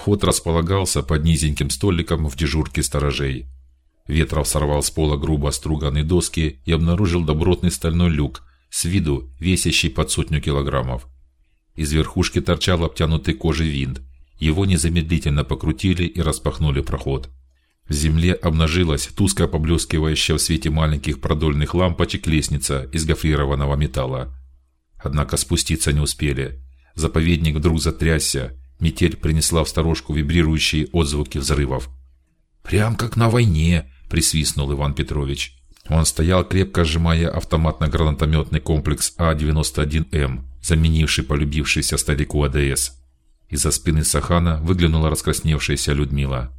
Вход располагался под низеньким столиком в дежурке сторожей. Ветров сорвал с пола грубо струганные доски и обнаружил добротный стальной люк, с виду весящий под сотню килограммов. Из верхушки торчал обтянутый кожей винт. Его незамедлительно покрутили и распахнули проход. В земле обнажилась тускло поблескивающая в свете маленьких продольных лампочек лестница из гофрированного металла. Однако спуститься не успели. Заповедник вдруг затрясся. Метель принесла в сторожку вибрирующие отзвуки взрывов. Прям как на войне, присвистнул Иван Петрович. Он стоял крепко сжимая автоматно-гранатометный комплекс А-91М, заменивший полюбившийся старику АДС. Из-за спины Сахана выглянула раскрасневшаяся Людмила.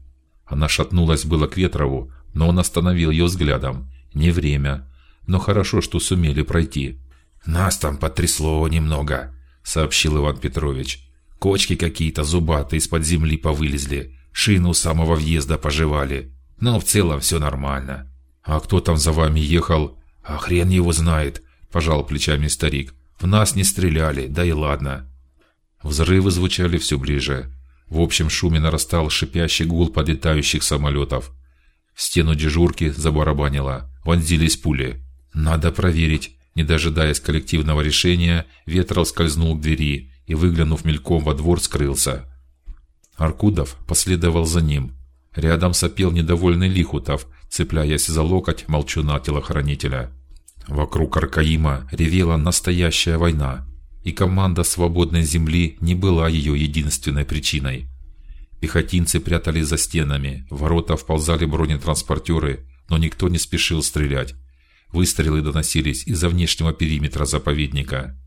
Она шатнулась было к Ветрову, но он остановил ее взглядом. Не время, но хорошо, что сумели пройти. Нас там потрясло немного, сообщил Иван Петрович. Кочки какие-то зубатые из-под земли повылезли, шину самого въезда пожевали, но в целом все нормально. А кто там за вами ехал? А хрен его знает, пожал плечами старик. В нас не стреляли, да и ладно. Взрывы звучали все ближе. В общем шуме нарастал шипящий гул подлетающих самолетов. В стену дежурки забарабанило, вонзились пули. Надо проверить. Не дожидаясь коллективного решения, Ветров скользнул к двери и, выглянув мельком во двор, скрылся. Аркудов последовал за ним. Рядом сопел недовольный Лихутов, цепляясь за локоть молчуна телохранителя. Вокруг Аркаима ревела настоящая война, и команда свободной земли не была ее единственной причиной. Пехотинцы прятались за стенами, в ворота вползали бронетранспортеры, но никто не спешил стрелять. Выстрелы доносились из-за внешнего периметра заповедника.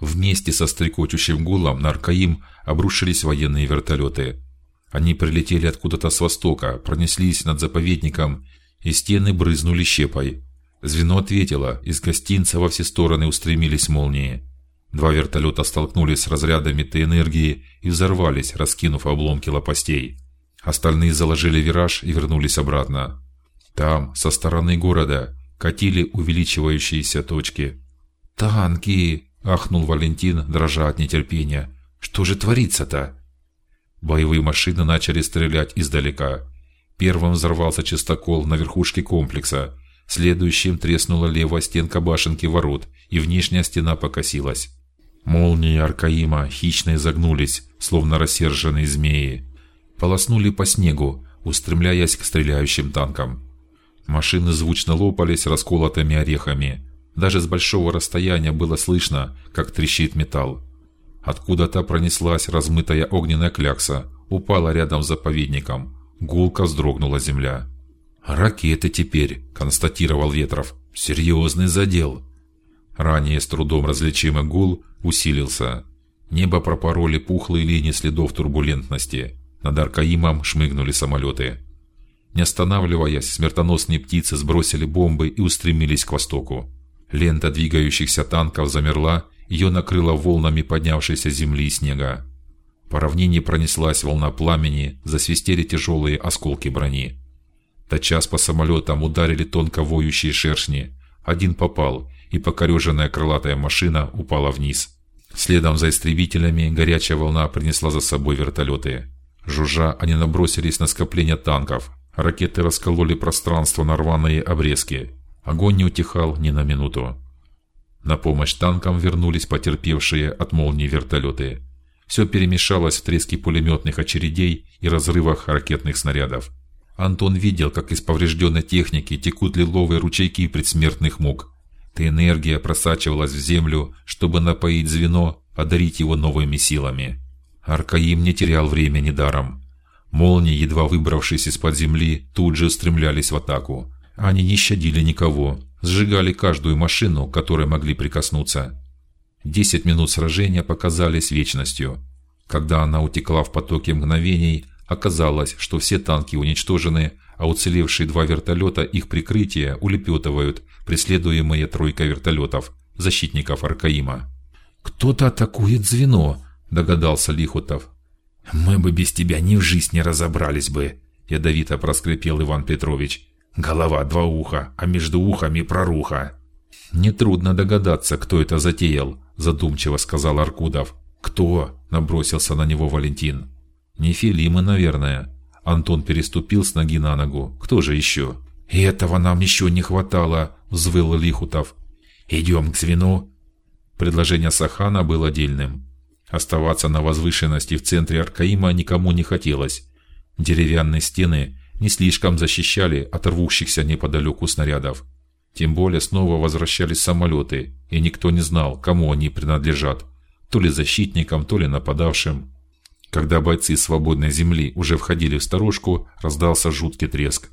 Вместе со стрекочущим гулом на Аркаим обрушились военные вертолеты. Они прилетели откуда-то с востока, пронеслись над заповедником и стены брызнули щепой. Звено ответило, из гостинца во все стороны устремились молнии. Два вертолета столкнулись с разрядами Т-энергии и взорвались, раскинув обломки лопастей. Остальные заложили вираж и вернулись обратно. Там, со стороны города, катили увеличивающиеся точки. Танки! Ахнул Валентин, дрожа от нетерпения. Что же творится-то? Боевые машины начали стрелять издалека. Первым взорвался чистокол на верхушке комплекса, следующим треснула левая стенка башенки ворот, и внешняя стена покосилась. Молнии Аркаима хищно изогнулись, словно рассерженные змеи, полоснули по снегу, устремляясь к стреляющим танкам. Машины звучно лопались расколотыми орехами. Даже с большого расстояния было слышно, как трещит металл. Откуда-то пронеслась размытая огненная клякса, упала рядом с заповедником. Гулко вздрогнула земля. Ракеты теперь, констатировал Ветров. Серьезный задел. Ранее с трудом различимый гул усилился. Небо пропороли пухлые линии следов турбулентности. Над Аркаимом шмыгнули самолеты. Не останавливаясь, смертоносные птицы сбросили бомбы и устремились к востоку. Лента двигающихся танков замерла, ее накрыло волнами поднявшейся земли и снега. По равнине пронеслась волна пламени, засвистели тяжелые осколки брони. Тотчас по самолетам ударили тонко воющие шершни. Один попал, и покореженная крылатая машина упала вниз. Следом за истребителями горячая волна принесла за собой вертолеты. Жужжа, они набросились на скопление танков. Ракеты раскололи пространство на рваные обрезки. Огонь не утихал ни на минуту. На помощь танкам вернулись потерпевшие от молнии вертолеты. Все перемешалось в треске пулеметных очередей и разрывах ракетных снарядов. Антон видел, как из поврежденной техники текут лиловые ручейки предсмертных мук. Та энергия просачивалась в землю, чтобы напоить звено, одарить его новыми силами. Аркаим не терял времени даром. Молнии, едва выбравшись из-под земли, тут же устремлялись в атаку. Они не щадили никого, сжигали каждую машину, которой могли прикоснуться. Десять минут сражения показались вечностью. Когда она утекла в потоке мгновений, оказалось, что все танки уничтожены, а уцелевшие два вертолета их прикрытие улепетывают, преследуемые тройкой вертолетов, защитников Аркаима. Кто-то атакует звено, догадался Лихутов. Мы бы без тебя ни в жизнь не разобрались бы, ядовито проскрипел Иван Петрович. Голова два уха, а между ухами проруха. Не трудно догадаться, кто это затеял, задумчиво сказал Аркудов. Кто? набросился на него Валентин. Не Филимы, наверное. Антон переступил с ноги на ногу. Кто же еще? И этого нам еще не хватало, взвыл Лихутов. Идем к звену. Предложение Сахана было дельным. Оставаться на возвышенности в центре Аркаима никому не хотелось. Деревянные стены не слишком защищали от рвущихся неподалеку снарядов. Тем более снова возвращались самолеты, и никто не знал, кому они принадлежат: то ли защитникам, то ли нападавшим. Когда бойцы свободной земли уже входили в сторожку, раздался жуткий треск.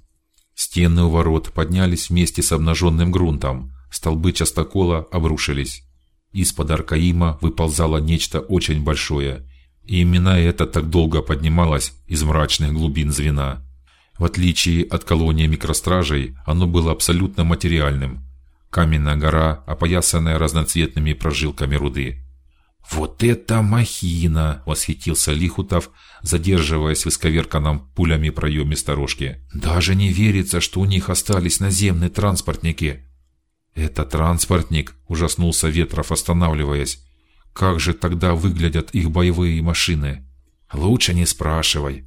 Стены у ворот поднялись вместе с обнаженным грунтом, столбы частокола обрушились. Из-под Аркаима выползало нечто очень большое, и именно это так долго поднималось из мрачных глубин звена. В отличие от колонии микростражей, оно было абсолютно материальным. Каменная гора, опоясанная разноцветными прожилками руды. Вот это махина! восхитился Лихутов, задерживаясь в исковерканном пулями проеме сторожки. Даже не верится, что у них остались наземные транспортники. Это транспортник, ужаснулся Ветров, останавливаясь. Как же тогда выглядят их боевые машины? Лучше не спрашивай.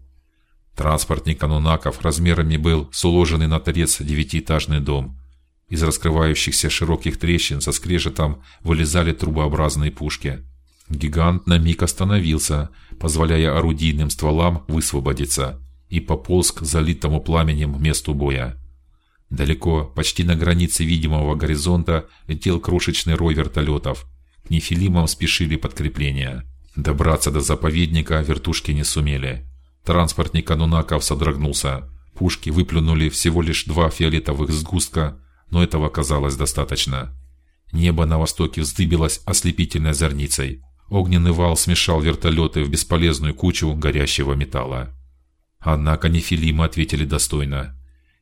Транспортник Анунаков размерами был с уложенный на торец девятиэтажный дом. Из раскрывающихся широких трещин со скрежетом вылезали трубообразные пушки. Гигант на миг остановился, позволяя орудийным стволам высвободиться, и пополз к залитому пламенем месту боя. Далеко, почти на границе видимого горизонта, летел крошечный рой вертолетов. К нефилимам спешили подкрепления. Добраться до заповедника вертушки не сумели. Транспортник Анунаков содрогнулся. Пушки выплюнули всего лишь два фиолетовых сгустка, но этого оказалось достаточно. Небо на востоке вздыбилось ослепительной зорницей. Огненный вал смешал вертолеты в бесполезную кучу горящего металла. Однако нефилимы ответили достойно.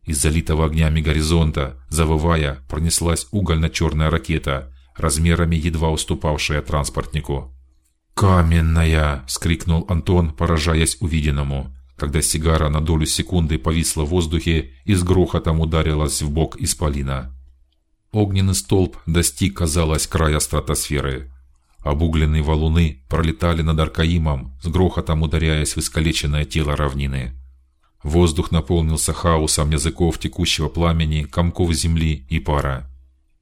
Из залитого огнями горизонта, завывая, пронеслась угольно-черная ракета, размерами едва уступавшая транспортнику. Каменная! – скрикнул Антон, поражаясь увиденному, когда сигара на долю секунды повисла в воздухе и с грохотом ударилась в бок исполина. Огненный столб достиг, казалось, края стратосферы. Обугленные валуны пролетали над Аркаимом, с грохотом ударяясь в искалеченное тело равнины. Воздух наполнился хаосом языков текущего пламени, комков земли и пара.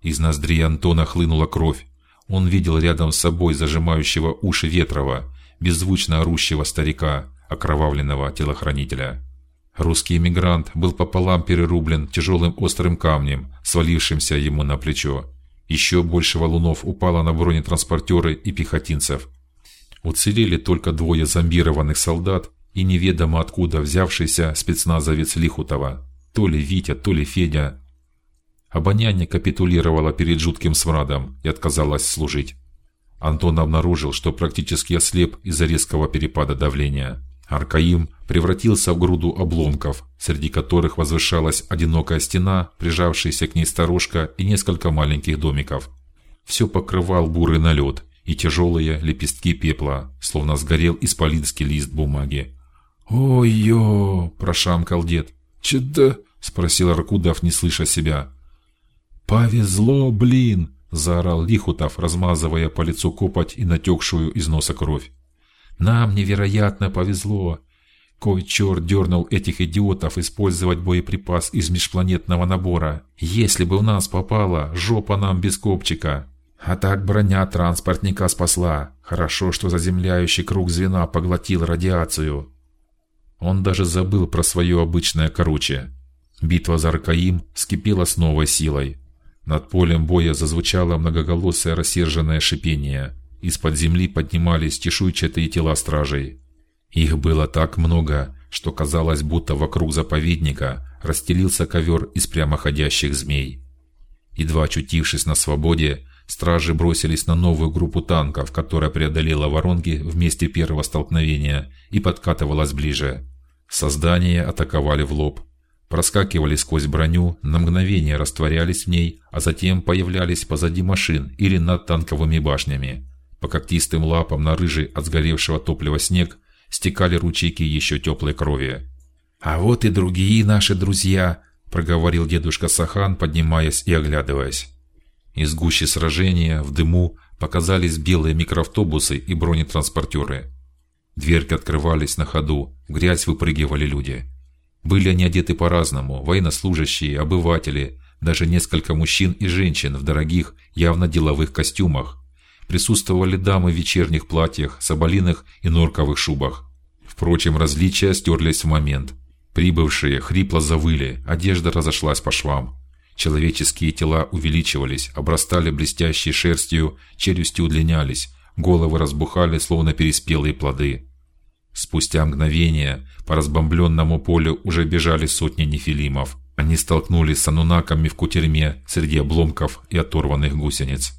Из ноздрей Антона хлынула кровь. Он видел рядом с собой зажимающего уши Ветрова, беззвучно орущего старика, окровавленного телохранителя. Русский эмигрант был пополам перерублен тяжелым острым камнем, свалившимся ему на плечо. Еще больше валунов упало на бронетранспортеры и пехотинцев. Уцелели только двое зомбированных солдат и неведомо откуда взявшийся спецназовец Лихутова, то ли Витя, то ли Федя. Обоняние капитулировало перед жутким смрадом и отказалось служить. Антон обнаружил, что практически ослеп из-за резкого перепада давления. Аркаим превратился в груду обломков, среди которых возвышалась одинокая стена, прижавшаяся к ней сторожка и несколько маленьких домиков. Все покрывал бурый налет и тяжелые лепестки пепла, словно сгорел исполинский лист бумаги. «Ой-ё!» – прошамкал дед. «Че-да?» – спросил Аркудов, не слыша себя. «Повезло, блин!» – заорал Лихутов, размазывая по лицу копоть и натекшую из носа кровь. «Нам невероятно повезло. Кой черт дернул этих идиотов использовать боеприпас из межпланетного набора. Если бы у нас попало, жопа нам без копчика. А так броня транспортника спасла. Хорошо, что заземляющий круг звена поглотил радиацию. Он даже забыл про свое обычное короче. Битва за Аркаим вскипела с новой силой. Над полем боя зазвучало многоголосое рассерженное шипение. Из-под земли поднимались чешуйчатые тела стражей. Их было так много, что казалось, будто вокруг заповедника расстелился ковер из прямоходящих змей. Едва очутившись на свободе, стражи бросились на новую группу танков, которая преодолела воронки в первого столкновения и подкатывалась ближе. Создания атаковали в лоб, проскакивали сквозь броню, на мгновение растворялись в ней, а затем появлялись позади машин или над танковыми башнями. По когтистым лапам на рыжий от сгоревшего топлива снег стекали ручейки еще теплой крови. А вот и другие наши друзья, проговорил дедушка Сахан, поднимаясь и оглядываясь. Из гущи сражения в дыму показались белые микроавтобусы и бронетранспортеры. Дверки открывались на ходу, в грязь выпрыгивали люди. Были они одеты по-разному: военнослужащие, обыватели, даже несколько мужчин и женщин в дорогих, явно деловых костюмах. Присутствовали дамы в вечерних платьях, соболиных и норковых шубах. Впрочем, различия стерлись в момент. Прибывшие хрипло завыли, одежда разошлась по швам. Человеческие тела увеличивались, обрастали блестящей шерстью, челюсти удлинялись, головы разбухали, словно переспелые плоды. Спустя мгновение по разбомбленному полю уже бежали сотни нефилимов. Они столкнулись с анунаками в кутерьме среди обломков и оторванных гусениц.